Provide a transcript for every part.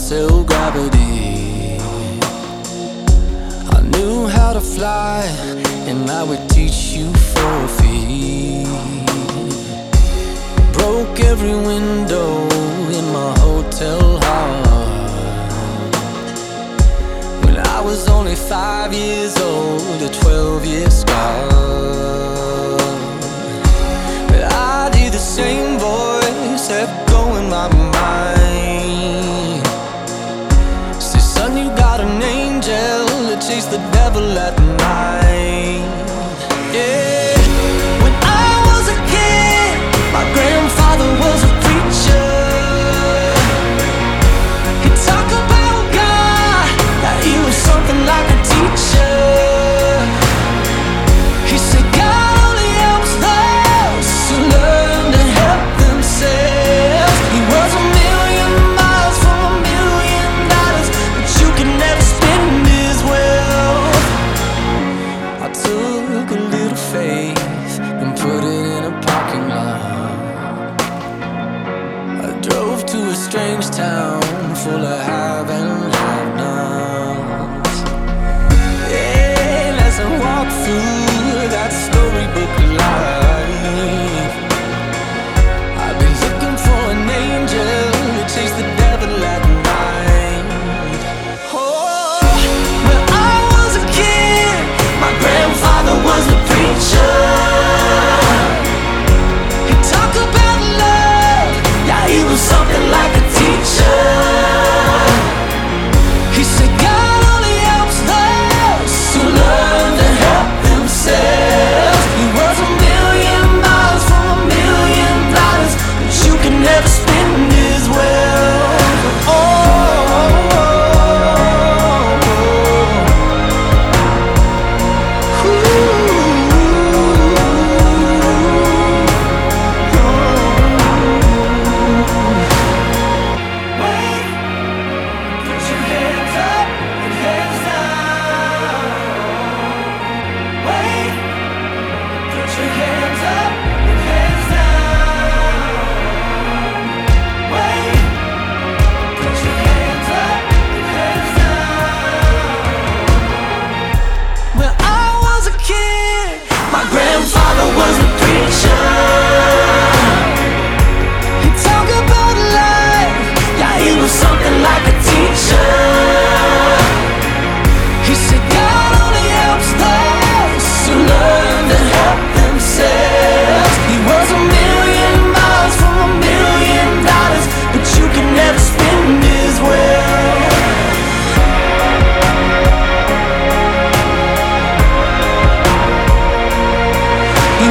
seu gravity. I knew how to fly, and I would teach you for a fee. Broke every window in my hotel heart When I was only five years old, the devil at night.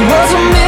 wasn't me.